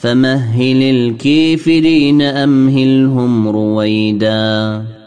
فمهل الكافرين أمهلهم رويدا.